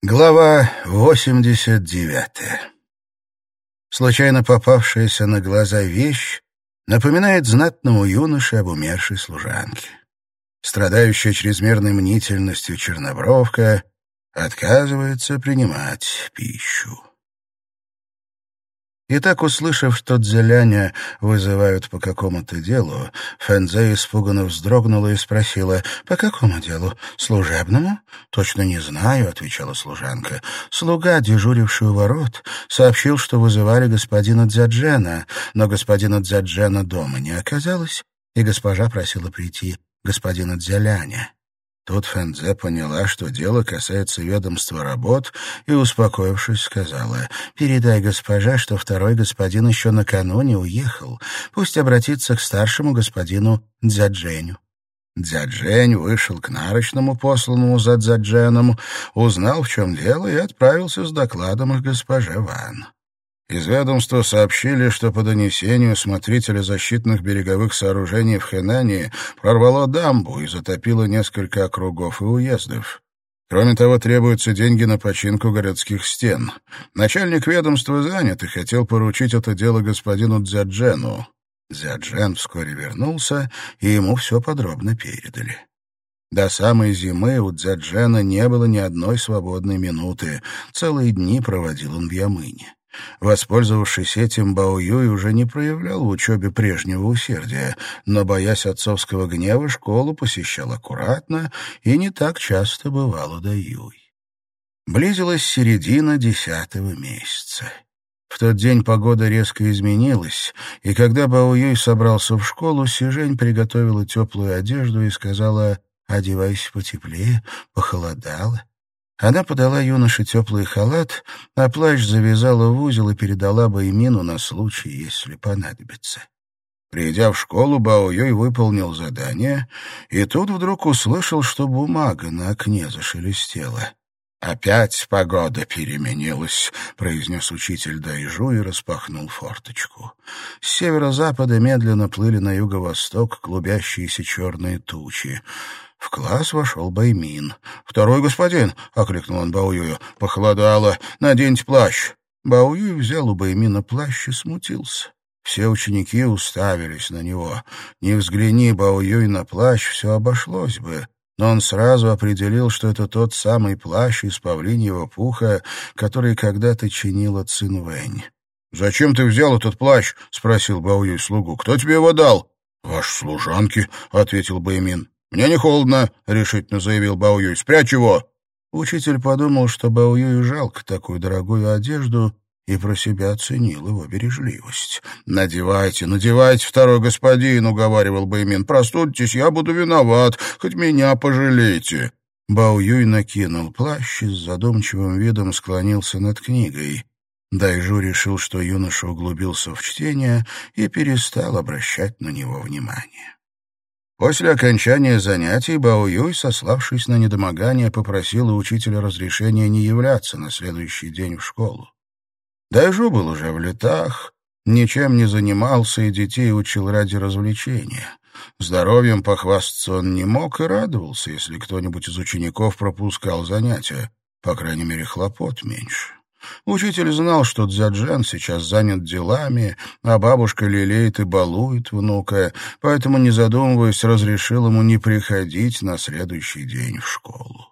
Глава 89 Случайно попавшаяся на глаза вещь напоминает знатному юноше об умершей служанке. Страдающая чрезмерной мнительностью чернобровка отказывается принимать пищу. И так, услышав, что Дзеляня вызывают по какому-то делу, Фэнзе испуганно вздрогнула и спросила, «По какому делу? Служебному?» «Точно не знаю», — отвечала служанка. «Слуга, дежуривший у ворот, сообщил, что вызывали господина Дзяджена, но господина Дзяджена дома не оказалось, и госпожа просила прийти господина Дзяляня». Тут Фэнзе поняла, что дело касается ведомства работ, и, успокоившись, сказала, «Передай госпоже, что второй господин еще накануне уехал. Пусть обратится к старшему господину Дзядженю». Дзяджень вышел к нарочному, посланному за Дзядженом, узнал, в чем дело, и отправился с докладом к госпоже Ван. Из ведомства сообщили, что по донесению смотрителя защитных береговых сооружений в Хэнане прорвало дамбу и затопило несколько округов и уездов. Кроме того, требуются деньги на починку городских стен. Начальник ведомства занят и хотел поручить это дело господину Дзяджену. Дзяджен вскоре вернулся, и ему все подробно передали. До самой зимы у Дзяджена не было ни одной свободной минуты. Целые дни проводил он в Ямыне. Воспользовавшись этим, Бао Юй уже не проявлял в учебе прежнего усердия, но, боясь отцовского гнева, школу посещал аккуратно и не так часто бывало до Юй. Близилась середина десятого месяца. В тот день погода резко изменилась, и когда Бао Юй собрался в школу, Сижень приготовила теплую одежду и сказала «Одевайся потеплее, похолодало». Она подала юноше теплый халат, а плащ завязала в узел и передала Баймину на случай, если понадобится. Придя в школу, Бао Юй выполнил задание, и тут вдруг услышал, что бумага на окне зашелестела. «Опять погода переменилась», — произнес учитель Дайжу и распахнул форточку. С северо-запада медленно плыли на юго-восток клубящиеся черные тучи. В класс вошел Баймин. «Второй господин!» — окликнул он Баоюю. «Похолодало. Наденьте плащ». Баоюй взял у Баймина плащ и смутился. Все ученики уставились на него. Не взгляни, Баоюй, на плащ, все обошлось бы. Но он сразу определил, что это тот самый плащ из павлиньего пуха, который когда-то чинила Цинвэнь. «Зачем ты взял этот плащ?» — спросил Баоюй слугу. «Кто тебе его дал?» «Ваши служанки», — ответил Баймин. «Мне не холодно», — решительно заявил Баоюй. «Спрячь его». Учитель подумал, что Баоюю жалко такую дорогую одежду, и про себя оценил его бережливость. «Надевайте, надевайте, второй господин», — уговаривал Баймин. «Простудитесь, я буду виноват, хоть меня пожалейте». Бао накинул плащ и с задумчивым видом склонился над книгой. Дайжу решил, что юноша углубился в чтение и перестал обращать на него внимание. После окончания занятий Бао Юй, сославшись на недомогание, попросил у учителя разрешения не являться на следующий день в школу. Дайжу был уже в летах, ничем не занимался и детей учил ради развлечения. Здоровьем похвастаться он не мог и радовался, если кто-нибудь из учеников пропускал занятия. По крайней мере, хлопот меньше. Учитель знал, что Дзяджен сейчас занят делами, а бабушка лелеет и балует внука, поэтому, не задумываясь, разрешил ему не приходить на следующий день в школу.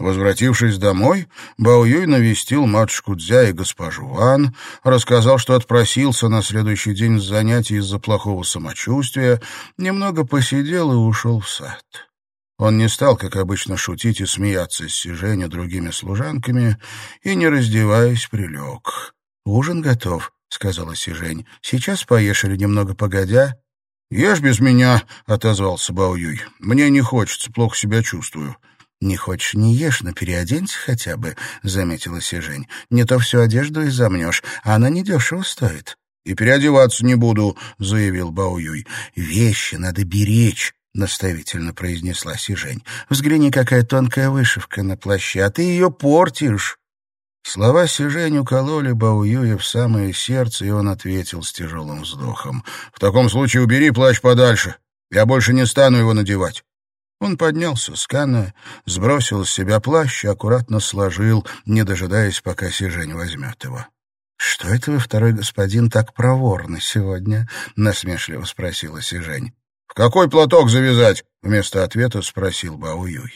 Возвратившись домой, Бао Юй навестил матушку Дзя и госпожу Ван, рассказал, что отпросился на следующий день с занятий из-за плохого самочувствия, немного посидел и ушел в сад. Он не стал, как обычно, шутить и смеяться с Сижень другими служанками и, не раздеваясь, прилег. «Ужин готов», — сказала Сижень. «Сейчас поешь или немного погодя?» «Ешь без меня», — отозвался Баоюй. «Мне не хочется, плохо себя чувствую». «Не хочешь, не ешь, но переоденься хотя бы», — заметила Сижень. «Не то всю одежду изомнешь, а она недешево стоит». «И переодеваться не буду», — заявил Баоюй. «Вещи надо беречь», — наставительно произнесла Сижень. «Взгляни, какая тонкая вышивка на плаще, а ты ее портишь!» Слова Сижень укололи Баоюя в самое сердце, и он ответил с тяжелым вздохом. «В таком случае убери плащ подальше. Я больше не стану его надевать». Он поднялся с кана, сбросил с себя плащ и аккуратно сложил, не дожидаясь, пока Сижень возьмет его. «Что это вы, второй господин, так проворны сегодня?» — насмешливо спросила Сижень. «В какой платок завязать?» — вместо ответа спросил Баоюй.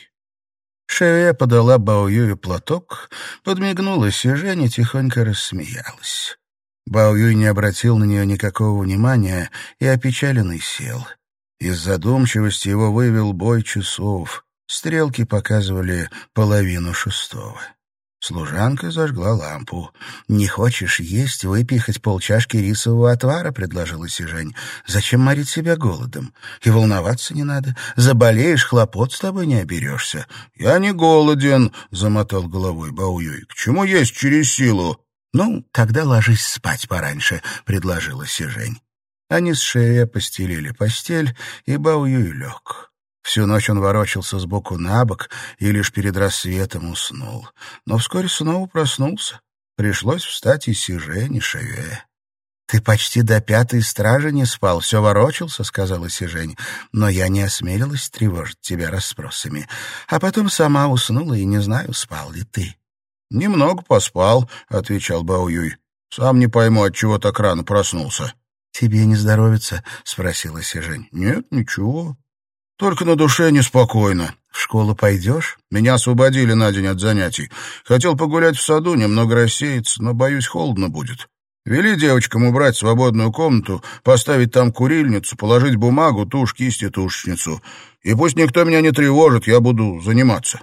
Шеве подала Баоюю платок, подмигнула и тихонько рассмеялась. Баоюй не обратил на нее никакого внимания и опечаленный сел. Из задумчивости его вывел бой часов. Стрелки показывали половину шестого. Служанка зажгла лампу. «Не хочешь есть, выпей хоть полчашки рисового отвара», — предложила Сижень. «Зачем морить себя голодом? И волноваться не надо. Заболеешь, хлопот с тобой не оберешься». «Я не голоден», — замотал головой Бауюй. «К чему есть через силу?» «Ну, тогда ложись спать пораньше», — предложила Сижень. Они с Шея постелили постель, и Баоюй лег. Всю ночь он ворочался с боку на бок и лишь перед рассветом уснул. Но вскоре снова проснулся. Пришлось встать и Сижень, и Шеве. «Ты почти до пятой стражи не спал, все ворочался», — сказала Сижень, «но я не осмелилась тревожить тебя расспросами. А потом сама уснула и не знаю, спал ли ты». «Немного поспал», — отвечал Баоюй. «Сам не пойму, от чего так рано проснулся». «Тебе не здоровится?» — спросила Сижень. «Нет, ничего. Только на душе неспокойно. В школу пойдешь? Меня освободили на день от занятий. Хотел погулять в саду, немного рассеяться, но, боюсь, холодно будет. Вели девочкам убрать свободную комнату, поставить там курильницу, положить бумагу, тушь, кисть и тушечницу. И пусть никто меня не тревожит, я буду заниматься.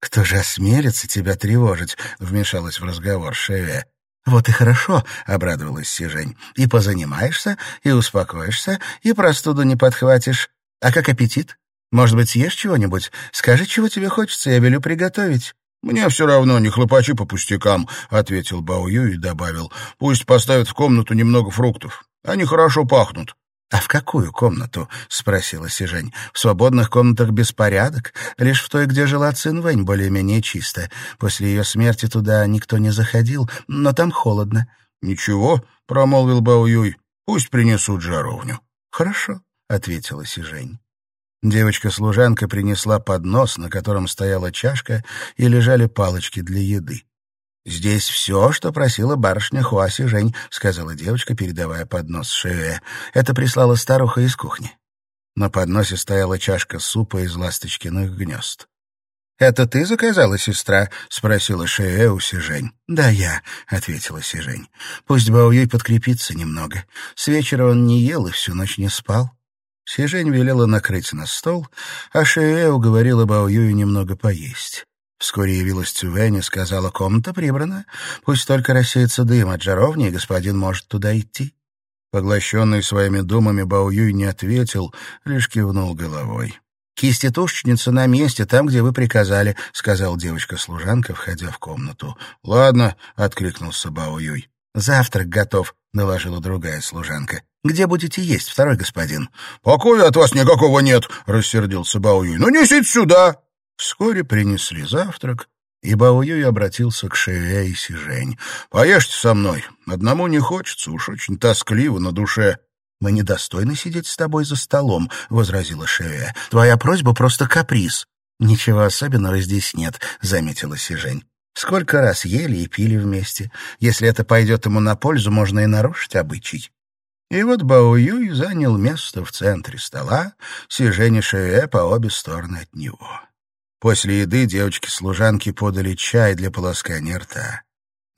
«Кто же осмелится тебя тревожить?» — вмешалась в разговор Шеве. «Вот и хорошо», — обрадовалась Сижень. «И позанимаешься, и успокоишься, и простуду не подхватишь. А как аппетит? Может быть, съешь чего-нибудь? Скажи, чего тебе хочется, я велю приготовить». «Мне все равно, не хлопачи по пустякам», — ответил Баую и добавил. «Пусть поставят в комнату немного фруктов. Они хорошо пахнут. «А в какую комнату?» — спросила Сижень. «В свободных комнатах беспорядок. Лишь в той, где жила Цинвэнь, более-менее чисто. После ее смерти туда никто не заходил, но там холодно». «Ничего», — промолвил Бао Юй. «Пусть принесут жаровню». «Хорошо», — ответила Сижень. Девочка-служанка принесла поднос, на котором стояла чашка, и лежали палочки для еды. «Здесь все, что просила барышня Хуаси Жень», — сказала девочка, передавая поднос Шеве. «Это прислала старуха из кухни». На подносе стояла чашка супа из ласточкиных гнезд. «Это ты заказала, сестра?» — спросила Шеэ у Сижень. «Да, я», — ответила Сижень. «Пусть Баоюй подкрепится немного. С вечера он не ел и всю ночь не спал». Сижень велела накрыть на стол, а Шеэ уговорила Баоюю немного поесть. Вскоре явилась Цювень и сказала, комната прибрана. Пусть только рассеется дым от жаровни, и господин может туда идти. Поглощенный своими думами, Баоюй не ответил, лишь кивнул головой. «Кисти тушечницы на месте, там, где вы приказали», — сказал девочка-служанка, входя в комнату. «Ладно», — откликнулся Баоюй. «Завтрак готов», — наложила другая служанка. «Где будете есть, второй господин?» «Покоя от вас никакого нет», — рассердился Баоюй. «Ну, несите сюда!» Вскоре принесли завтрак, и Баоюй обратился к Шеве и Сижень. «Поешьте со мной. Одному не хочется, уж очень тоскливо на душе». «Мы недостойны сидеть с тобой за столом», — возразила Шеве. «Твоя просьба просто каприз». «Ничего особенного здесь нет», — заметила Сижень. «Сколько раз ели и пили вместе. Если это пойдет ему на пользу, можно и нарушить обычай». И вот Баоюй занял место в центре стола, Сижень и Шеве по обе стороны от него. После еды девочки-служанки подали чай для полоскания рта.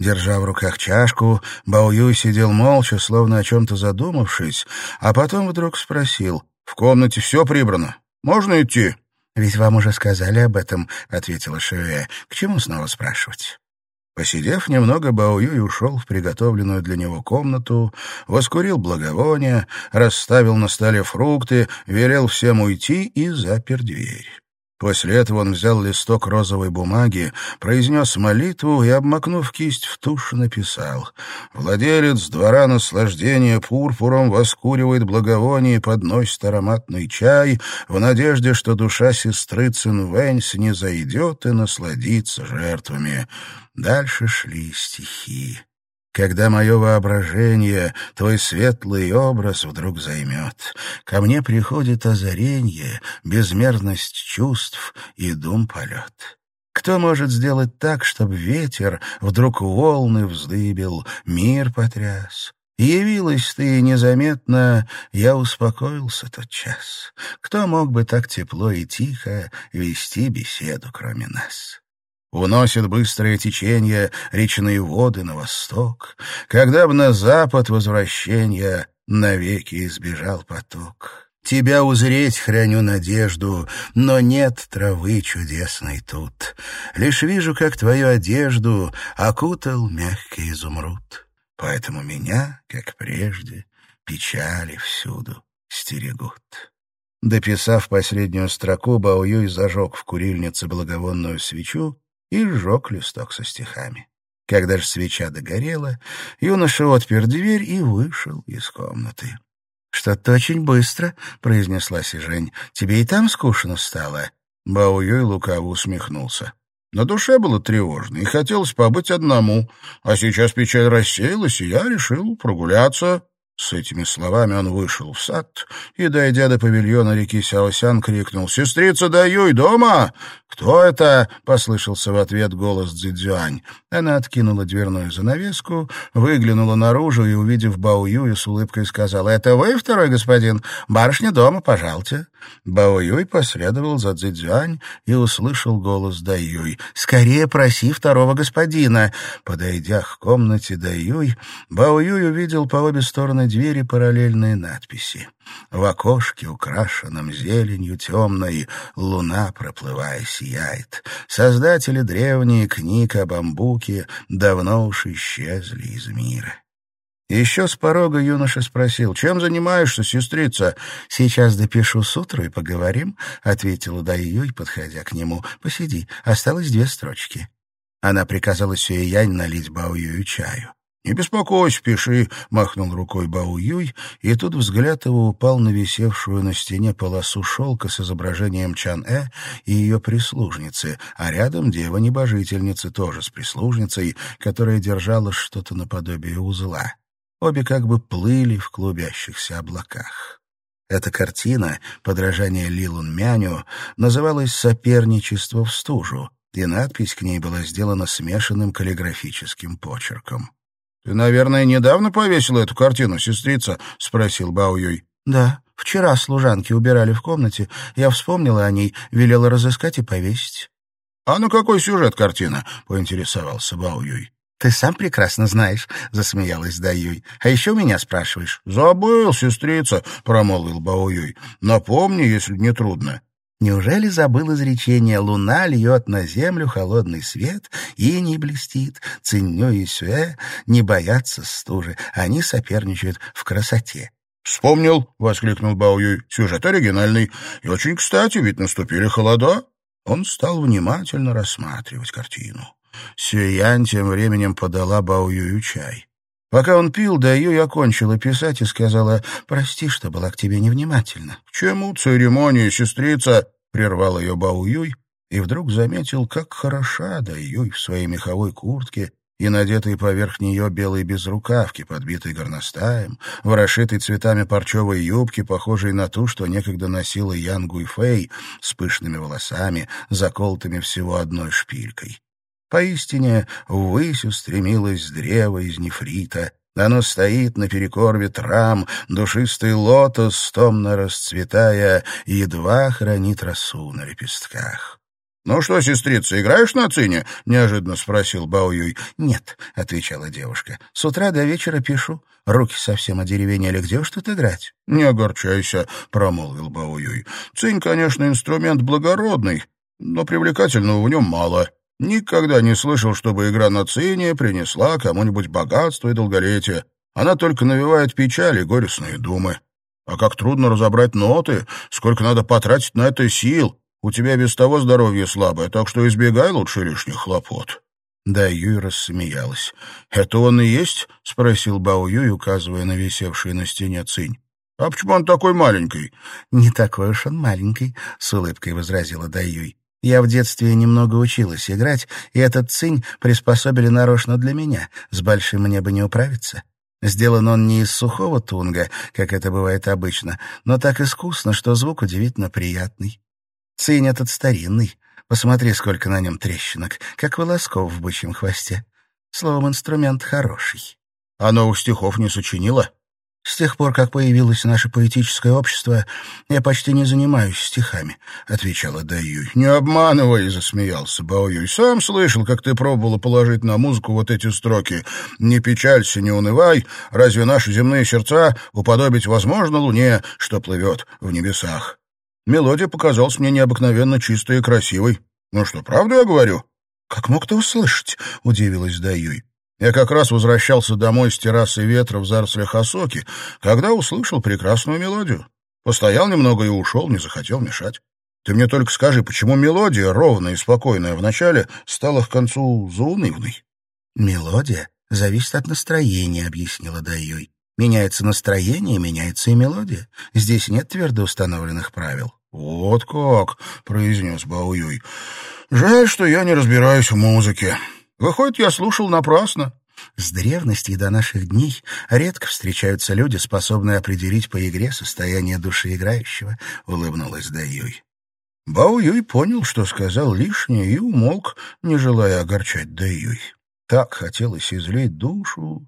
Держа в руках чашку, Баоюй сидел молча, словно о чем-то задумавшись, а потом вдруг спросил, «В комнате все прибрано. Можно идти?» «Ведь вам уже сказали об этом», — ответила Шеве. «К чему снова спрашивать?» Посидев немного, Баоюй ушел в приготовленную для него комнату, воскурил благовония, расставил на столе фрукты, велел всем уйти и запер дверь. После этого он взял листок розовой бумаги, произнес молитву и, обмакнув кисть в тушь, написал «Владелец двора наслаждения пурпуром воскуривает благовоние и подносит ароматный чай в надежде, что душа сестры Цинвэньс не зайдет и насладится жертвами». Дальше шли стихи. Когда мое воображение твой светлый образ вдруг займет. Ко мне приходит озарение, безмерность чувств и дум полет. Кто может сделать так, чтобы ветер вдруг волны вздыбил, мир потряс? Явилась ты незаметно, я успокоился тот час. Кто мог бы так тепло и тихо вести беседу, кроме нас? Уносит быстрое течение речные воды на восток, Когда б на запад возвращения навеки избежал поток. Тебя узреть храню надежду, но нет травы чудесной тут. Лишь вижу, как твою одежду окутал мягкий изумруд. Поэтому меня, как прежде, печали всюду стерегут. Дописав последнюю строку, Баоюй зажег в курильнице благовонную свечу и сжег листок со стихами. Когда же свеча догорела, юноша отпер дверь и вышел из комнаты. «Что-то очень быстро», — произнесла Сижень. «Тебе и там скучно стало?» Бао Юй лукаво усмехнулся. На душе было тревожно, и хотелось побыть одному. А сейчас печаль рассеялась, и я решил прогуляться. С этими словами он вышел в сад и, дойдя до павильона реки Сяосян, крикнул «Сестрица Даюй, дома?» «Кто это?» — послышался в ответ голос Цзюань. Она откинула дверную занавеску, выглянула наружу и, увидев Бао Юя, с улыбкой сказала «Это вы, второй господин? Барышня дома, пожалуйте». Бао Юй последовал за Цзюань и услышал голос Даюй. «Скорее проси второго господина». Подойдя к комнате Даюй, Бао Юй увидел по обе стороны двери параллельные надписи. В окошке, украшенном зеленью темной, луна, проплывая, сияет. Создатели древние книг о бамбуке давно уж исчезли из мира. Еще с порога юноша спросил, «Чем занимаешься, сестрица?» «Сейчас допишу с утра и поговорим», — ответила Дайюй, подходя к нему. «Посиди, осталось две строчки». Она приказала Сюэянь налить Баоюю чаю. «Не беспокойся, пиши», — махнул рукой Бау Юй, и тут взгляд его упал на висевшую на стене полосу шелка с изображением Чан-Э и ее прислужницы, а рядом дева-небожительницы, тоже с прислужницей, которая держала что-то наподобие узла. Обе как бы плыли в клубящихся облаках. Эта картина, подражание Лилун Мяню, называлась «Соперничество в стужу», и надпись к ней была сделана смешанным каллиграфическим почерком. «Ты, наверное, недавно повесила эту картину, сестрица?» — спросил Бао Юй. «Да, вчера служанки убирали в комнате. Я вспомнила о ней, велела разыскать и повесить». «А на какой сюжет картина?» — поинтересовался Бао Юй. «Ты сам прекрасно знаешь», — засмеялась Даюй. «А еще меня спрашиваешь?» «Забыл, сестрица», — промолвил Бао Юй. «Напомни, если не трудно». Неужели забыл изречение «Луна льет на землю холодный свет, и не блестит, Цинью и Сюэ не боятся стужи, они соперничают в красоте». «Вспомнил!» — воскликнул Бао Юй. «Сюжет оригинальный. И очень кстати, ведь наступили холода». Он стал внимательно рассматривать картину. Сюэян тем временем подала Бао Юю чай. Пока он пил, Даюй окончила писать и сказала, «Прости, что была к тебе невнимательна». «К чему церемония, сестрица?» — прервал ее Бауюй и вдруг заметил, как хороша Даюй в своей меховой куртке и надетой поверх нее белой безрукавки, подбитой горностаем, в расшитой цветами парчевой юбки, похожей на ту, что некогда носила Ян Гуйфэй, с пышными волосами, заколотыми всего одной шпилькой. Поистине, ввысь устремилось древо из нефрита. Оно стоит наперекор ветрам, душистый лотос, томно расцветая, едва хранит росу на лепестках. «Ну что, сестрица, играешь на цине?» — неожиданно спросил Баоюй. «Нет», — отвечала девушка. «С утра до вечера пишу. Руки совсем одеревенели. Где уж тут играть?» «Не огорчайся», — промолвил Баоюй. «Цинь, конечно, инструмент благородный, но привлекательного в нем мало. Никогда не слышал, чтобы игра на цине принесла кому-нибудь богатство и долголетие. Она только навевает печаль и горестные думы. А как трудно разобрать ноты, сколько надо потратить на это сил. У тебя без того здоровье слабое, так что избегай лучше лишних хлопот». Да, Юй рассмеялась. «Это он и есть?» — спросил Бао Юй, указывая на висевший на стене цинь. «А почему он такой маленький?» «Не такой уж он маленький», — с улыбкой возразила Даюй. Я в детстве немного училась играть, и этот цинь приспособили нарочно для меня. С большим мне бы не управиться. Сделан он не из сухого тунга, как это бывает обычно, но так искусно, что звук удивительно приятный. Цинь этот старинный. Посмотри, сколько на нем трещинок, как волосков в бычьем хвосте. Словом, инструмент хороший. А новых стихов не сочинила? С тех пор, как появилось наше поэтическое общество, я почти не занимаюсь стихами, — отвечала Даюй. — Не обманывай, — засмеялся Баоюй. — Сам слышал, как ты пробовала положить на музыку вот эти строки. «Не печалься, не унывай, разве наши земные сердца уподобить возможно луне, что плывет в небесах?» Мелодия показалась мне необыкновенно чистой и красивой. Ну что, правду я говорю? — Как мог ты услышать? — удивилась Даюй. Я как раз возвращался домой с террасы ветра в зарослях осоки, когда услышал прекрасную мелодию. Постоял немного и ушел, не захотел мешать. Ты мне только скажи, почему мелодия, ровная и спокойная в начале, стала к концу заунывной? — Мелодия зависит от настроения, — объяснила Даюй. Меняется настроение, меняется и мелодия. Здесь нет твердо установленных правил. — Вот как, — произнес Бауюй. — Жаль, что я не разбираюсь в музыке. Выходит, я слушал напрасно. С древности до наших дней редко встречаются люди, способные определить по игре состояние души играющего, — улыбнулась Даюй. Бао Юй понял, что сказал лишнее, и умолк, не желая огорчать Даюй. Так хотелось излить душу,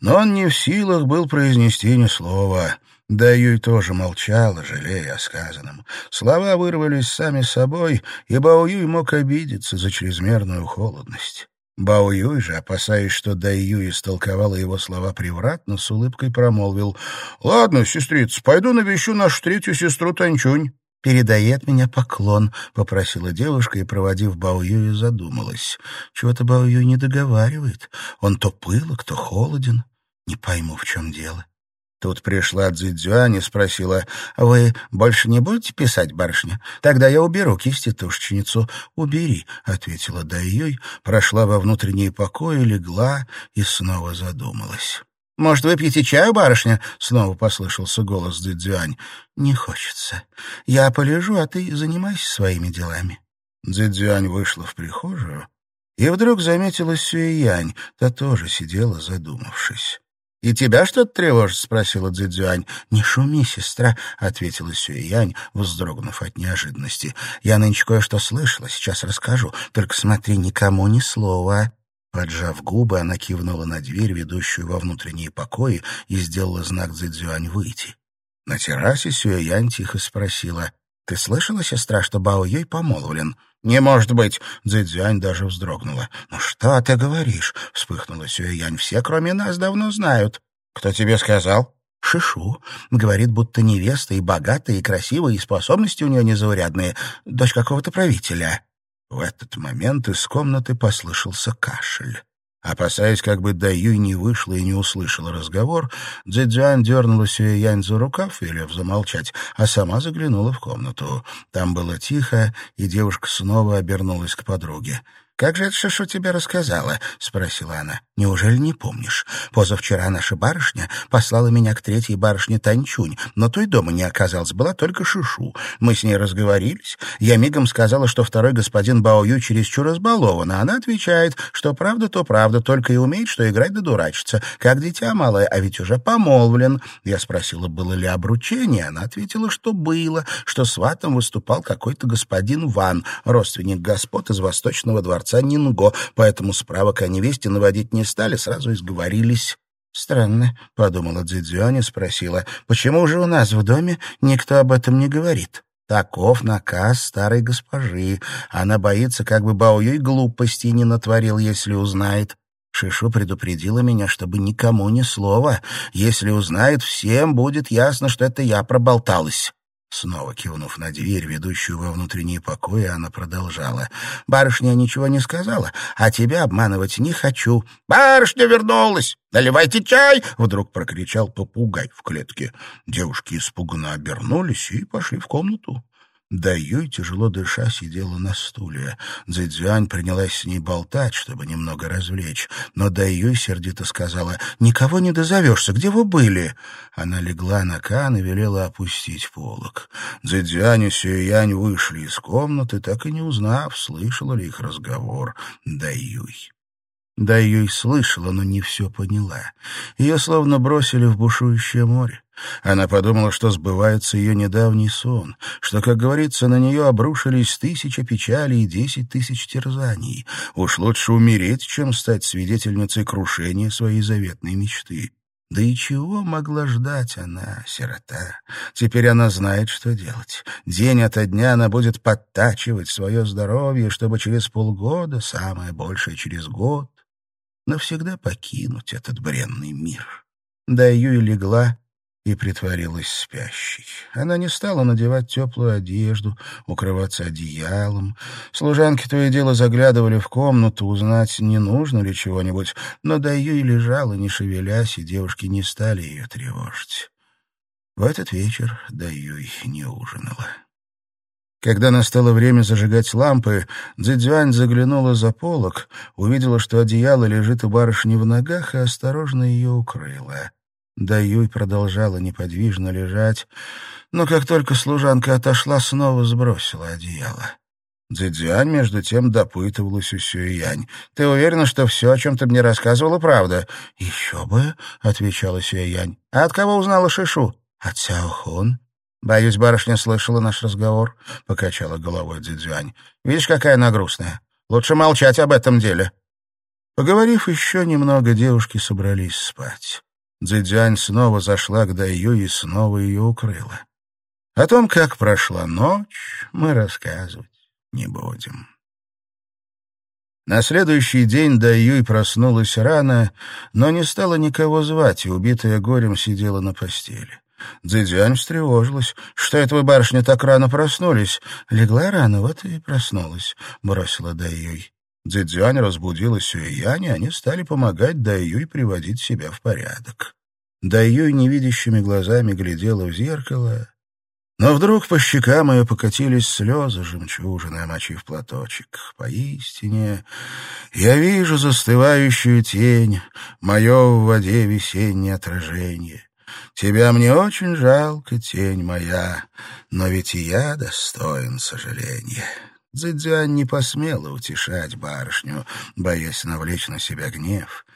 но он не в силах был произнести ни слова. Даюй тоже молчала, жалея о сказанном. Слова вырвались сами собой, и Бао Юй мог обидеться за чрезмерную холодность. Бао Юй же, опасаясь, что Дай Юй истолковала его слова превратно, с улыбкой промолвил. — Ладно, сестрица, пойду навещу нашу третью сестру Танчунь. — Передай от меня поклон, — попросила девушка и, проводив Бао Юя, задумалась. Чего-то Бао Юй не договаривает. Он то пылок, то холоден. Не пойму, в чем дело. Тут пришла Цзюань и спросила, «Вы больше не будете писать, барышня? Тогда я уберу кисти-тушечницу». «Убери», — ответила Дайюй, прошла во внутренние покои, легла и снова задумалась. «Может, выпьете чаю, барышня?» — снова послышался голос Цзюань. «Не хочется. Я полежу, а ты занимайся своими делами». Цзюань вышла в прихожую и вдруг заметила Сюэянь, та тоже сидела, задумавшись. «И тебя что-то тревожит?» — спросила Цзэцзюань. «Не шуми, сестра», — ответила Сюэянь, вздрогнув от неожиданности. «Я нынче кое-что слышала, сейчас расскажу. Только смотри, никому ни слова». Поджав губы, она кивнула на дверь, ведущую во внутренние покои, и сделала знак Цзэцзюань выйти. На террасе Сюэянь тихо спросила, «Ты слышала, сестра, что Бао Юй помолвлен?» «Не может быть!» — Цзэцзюань даже вздрогнула. «Ну что ты говоришь?» — вспыхнула Сюэянь. «Все, кроме нас, давно знают». «Кто тебе сказал?» Шишу. Говорит, будто невеста и богатая, и красивая, и способности у нее незаурядные. Дочь какого-то правителя». В этот момент из комнаты послышался кашель. Опасаясь, как бы Даюй не вышла и не услышала разговор, Цзэцзюань дернула Сюэянь за рукав, велев замолчать, а сама заглянула в комнату. Там было тихо, и девушка снова обернулась к подруге. «Как же это Шишу тебе рассказала?» — спросила она. «Неужели не помнишь? Позавчера наша барышня послала меня к третьей барышне Танчунь, но той дома не оказалось, была только Шишу. Мы с ней разговорились. Я мигом сказала, что второй господин Баою чересчур разбалован, а она отвечает, что правда то правда, только и умеет, что играть да дурачиться, как дитя малое, а ведь уже помолвлен. Я спросила, было ли обручение, она ответила, что было, что сватом выступал какой-то господин Ван, родственник господ из Восточного дворца дворца Нинго, поэтому справок о невесте наводить не стали, сразу изговорились. «Странно», — подумала Цзэцзюань и спросила, «почему же у нас в доме никто об этом не говорит?» Таков наказ старой госпожи. Она боится, как бы Бао Юй глупости не натворил, если узнает. Шишу предупредила меня, чтобы никому ни слова. Если узнает, всем будет ясно, что это я проболталась. Снова кивнув на дверь, ведущую во внутренние покои, она продолжала. «Барышня ничего не сказала, а тебя обманывать не хочу». «Барышня вернулась! Наливайте чай!» — вдруг прокричал попугай в клетке. Девушки испуганно обернулись и пошли в комнату. Даюй, тяжело дыша, сидела на стуле. Цзэцзюань принялась с ней болтать, чтобы немного развлечь. Но Даюй сердито сказала, «Никого не дозовешься, где вы были?» Она легла на кан и велела опустить полок. Цзэцзюань и Сюэянь вышли из комнаты, так и не узнав, слышала ли их разговор Даюй. Да ее и слышала, но не все поняла. Ее словно бросили в бушующее море. Она подумала, что сбывается ее недавний сон, что, как говорится, на нее обрушились тысяча печалей и десять тысяч терзаний. Уж лучше умереть, чем стать свидетельницей крушения своей заветной мечты. Да и чего могла ждать она, сирота? Теперь она знает, что делать. День ото дня она будет подтачивать свое здоровье, чтобы через полгода, самое большее через год, навсегда покинуть этот бренный мир. Да Юй легла и притворилась спящей. Она не стала надевать теплую одежду, укрываться одеялом. Служанки то и дело заглядывали в комнату, узнать, не нужно ли чего-нибудь, но да Юй лежала, не шевелясь, и девушки не стали ее тревожить. В этот вечер Даюй не ужинала. Когда настало время зажигать лампы, Цзэцзюань заглянула за полок, увидела, что одеяло лежит у барышни в ногах, и осторожно ее укрыла. Даюй продолжала неподвижно лежать, но как только служанка отошла, снова сбросила одеяло. Цзэцзюань, между тем, допытывалась у Сюэянь. «Ты уверена, что все, о чем ты мне рассказывала, правда?» «Еще бы», — отвечала Сюэянь. «А от кого узнала Шишу?» «От Сяохун». «Боюсь, барышня слышала наш разговор», — покачала головой Дзидзюань. «Видишь, какая она грустная. Лучше молчать об этом деле». Поговорив еще немного, девушки собрались спать. Дзидзюань снова зашла к Даю и снова ее укрыла. О том, как прошла ночь, мы рассказывать не будем. На следующий день Даюй проснулась рано, но не стала никого звать, и убитая горем сидела на постели. Дзидзянь встревожилась. «Что это вы, барышня, так рано проснулись?» «Легла рано, вот и проснулась», — бросила Даюй. Дзидзянь разбудила Сюэянь, они стали помогать Даюй приводить себя в порядок. Даюй невидящими глазами глядела в зеркало, но вдруг по щекам ее покатились слезы жемчужины, омочив платочек. Поистине, я вижу застывающую тень, мое в воде весеннее отражение. Тебя мне очень жалко, тень моя, но ведь и я достоин сожаления. Цзэцзюань не посмела утешать барышню, боясь навлечь на себя гнев.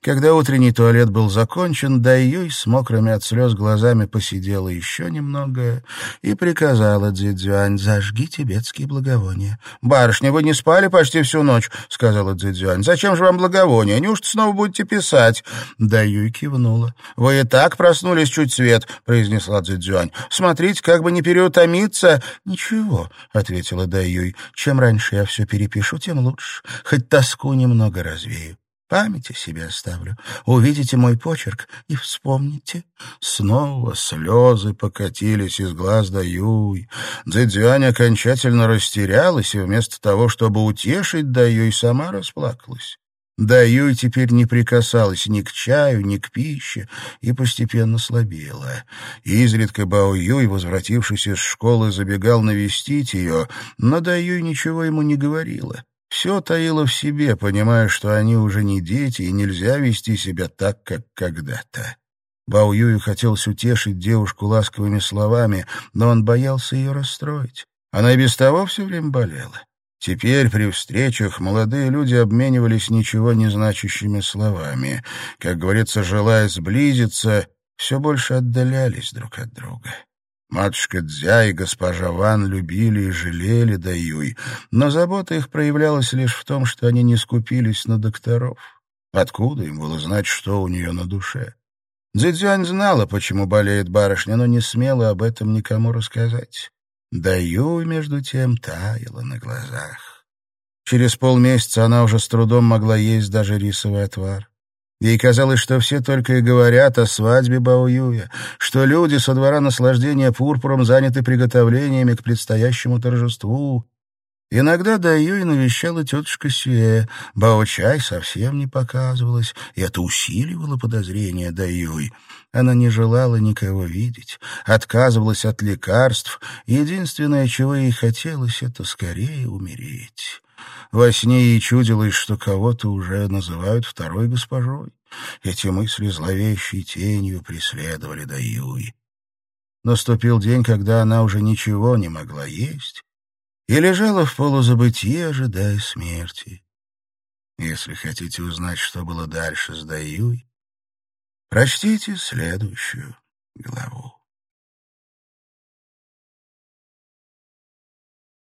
Когда утренний туалет был закончен, Дайюй с мокрыми от слез глазами посидела еще немного и приказала Цзэцзюань «Зажги тибетские благовония». «Барышня, вы не спали почти всю ночь», — сказала Цзэцзюань. «Зачем же вам благовония? Неужто снова будете писать?» Дайюй кивнула. «Вы и так проснулись чуть свет», — произнесла Цзэцзюань. «Смотрите, как бы не переутомиться». «Ничего», — ответила Дайюй. Чем раньше я все перепишу, тем лучше. Хоть тоску немного развею. Память о себе оставлю. Увидите мой почерк и вспомните. Снова слезы покатились из глаз Даюй. Цзэцзюань окончательно растерялась и вместо того, чтобы утешить Даюй, сама расплакалась. Даюй теперь не прикасалась ни к чаю, ни к пище и постепенно слабела. Изредка Бао Юй, возвратившись из школы, забегал навестить ее, но Даюй ничего ему не говорила. Все таило в себе, понимая, что они уже не дети, и нельзя вести себя так, как когда-то. Бао Юю хотелось утешить девушку ласковыми словами, но он боялся ее расстроить. Она и без того все время болела. Теперь при встречах молодые люди обменивались ничего не значащими словами. Как говорится, желая сблизиться, все больше отдалялись друг от друга. Матушка Дзя и госпожа Ван любили и жалели Даюй, но забота их проявлялась лишь в том, что они не скупились на докторов. Откуда им было знать, что у нее на душе? Цзэцзюань знала, почему болеет барышня, но не смела об этом никому рассказать. Даю, между тем, таяла на глазах. Через полмесяца она уже с трудом могла есть даже рисовый отвар. Ей казалось, что все только и говорят о свадьбе Баоюя, что люди со двора наслаждения пурпуром заняты приготовлениями к предстоящему торжеству. Иногда Даюй навещала тетушка Сюэ. Бао-чай совсем не показывалась, и это усиливало подозрение Даюй. Она не желала никого видеть, отказывалась от лекарств. Единственное, чего ей хотелось, это скорее умереть. Во сне ей чудилось, что кого-то уже называют второй госпожой. Эти мысли зловещей тенью преследовали Даюй. Наступил день, когда она уже ничего не могла есть, и лежала в полузабытии, ожидая смерти. Если хотите узнать, что было дальше с Даюй, прочтите следующую главу.